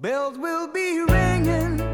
Bells will be ringing.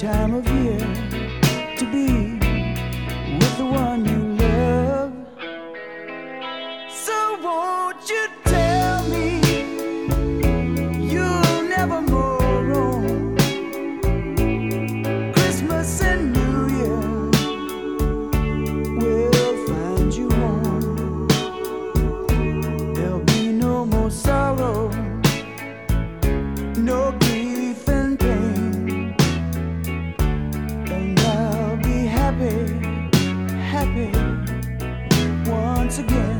time of year to be with the one once again.